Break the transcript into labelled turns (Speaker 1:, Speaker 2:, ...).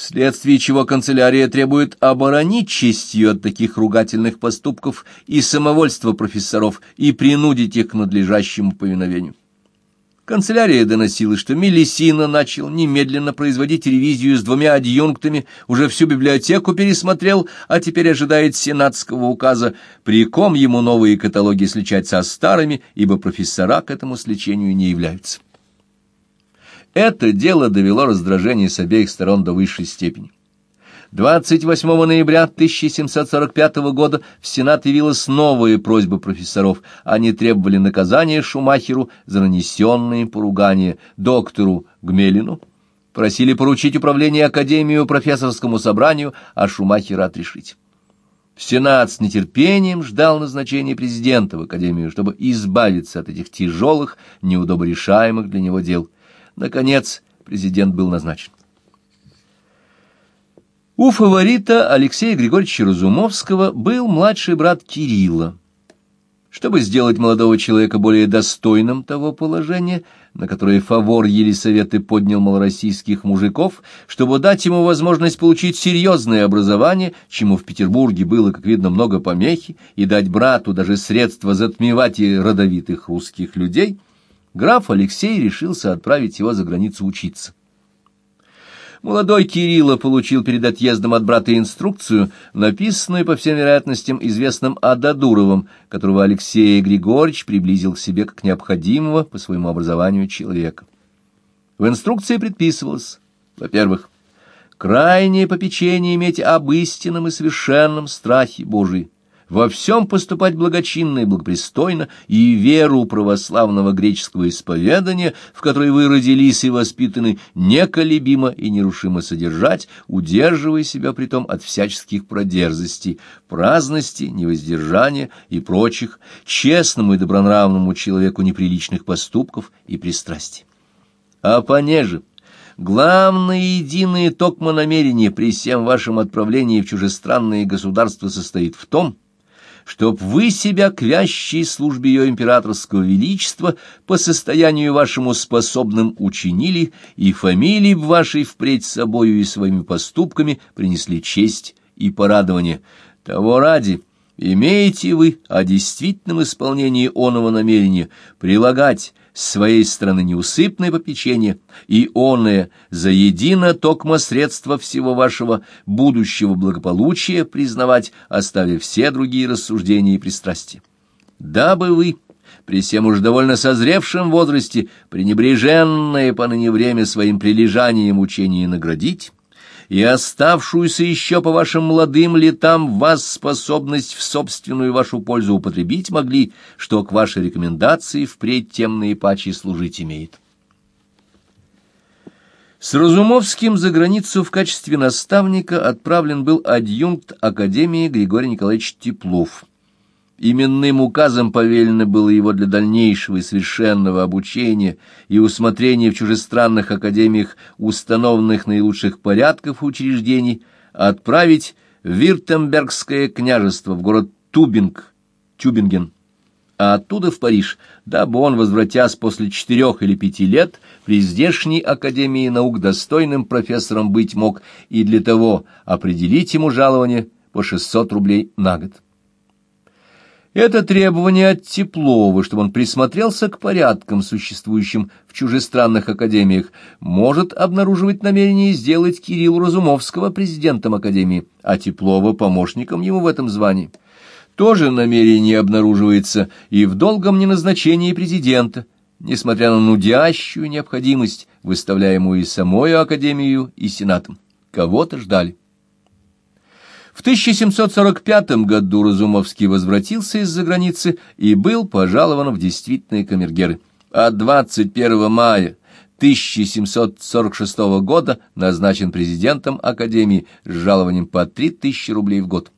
Speaker 1: вследствие чего канцелярия требует оборонить честью от таких ругательных поступков и самовольства профессоров и принудить их к надлежащему повиновению. Канцелярия доносила, что Мелисина начал немедленно производить ревизию с двумя адъюнктами, уже всю библиотеку пересмотрел, а теперь ожидает сенатского указа, при ком ему новые каталоги сличать со старыми, ибо профессора к этому сличению не являются. Это дело довело раздражение с обеих сторон до высшей степени. 28 ноября 1745 года в Сенат явилась новая просьба профессоров. Они требовали наказания Шумахеру за нанесенные поругания доктору Гмелину, просили поручить управление Академию профессорскому собранию, а Шумахера отрешить. Сенат с нетерпением ждал назначения президента в Академию, чтобы избавиться от этих тяжелых, неудоборешаемых для него дел. Наконец, президент был назначен. У фаворита Алексея Григорьевича Разумовского был младший брат Кирилла. Чтобы сделать молодого человека более достойным того положения, на которое фавор Елисаветы поднял малороссийских мужиков, чтобы дать ему возможность получить серьезное образование, чему в Петербурге было, как видно, много помехи, и дать брату даже средства затмевать и родовитых русских людей, граф Алексей решился отправить его за границу учиться. Молодой Кирилла получил перед отъездом от брата инструкцию, написанную, по всем вероятностям, известным Ададуровым, которого Алексей Григорьевич приблизил к себе как необходимого по своему образованию человека. В инструкции предписывалось, во-первых, крайнее попечение иметь об истинном и совершенном страхе Божии, во всем поступать благочинно и благопристойно, и веру православного греческого исповедания, в которой вы родились и воспитаны, неколебимо и нерушимо содержать, удерживая себя притом от всяческих продерзостей, праздности, невоздержания и прочих, честному и добронравному человеку неприличных поступков и пристрастий. А понеже Главное единое токмо намерение при всем вашем отправлении в чужестранные государства состоит в том, чтоб вы себя к вящей службе ее императорского величества по состоянию вашему способным учинили, и фамилии вашей впредь собою и своими поступками принесли честь и порадование. Того ради имеете вы о действительном исполнении оного намерения прилагать с своей стороны неусыпное попечение, и оное за едино токмо средство всего вашего будущего благополучия признавать, оставив все другие рассуждения и пристрастия. Дабы вы, при всем уж довольно созревшем возрасте, пренебреженное поныне время своим прилежанием учения наградить, и оставшуюся еще по вашим молодым летам вас способность в собственную вашу пользу употребить могли, что к вашей рекомендации впредь тем наипаче служить имеет. С Разумовским за границу в качестве наставника отправлен был адъюнкт Академии Григорий Николаевич Теплов. Именным указом повелено было его для дальнейшего и совершенного обучения и усмотрения в чужестранных академиях установленных наилучших порядков учреждений отправить в Виртембергское княжество, в город Тубинг, Тюбинген, а оттуда в Париж, дабы он, возвратясь после четырех или пяти лет, при здешней Академии наук достойным профессором быть мог и для того определить ему жалование по 600 рублей на год. Это требование от Теплова, чтобы он присмотрелся к порядкам, существующим в чужестранных академиях, может обнаруживать намерение сделать Кириллу Разумовского президентом академии, а Теплова помощником ему в этом звании. Тоже намерение обнаруживается и в долгом неназначении президента, несмотря на нудящую необходимость, выставляемую и самой Академию, и Сенатом. Кого-то ждали. В 1745 году Разумовский возвратился из-за границы и был пожалован в действительные камергеры. А 21 мая 1746 года назначен президентом Академии с жалованием по 3000 рублей в год.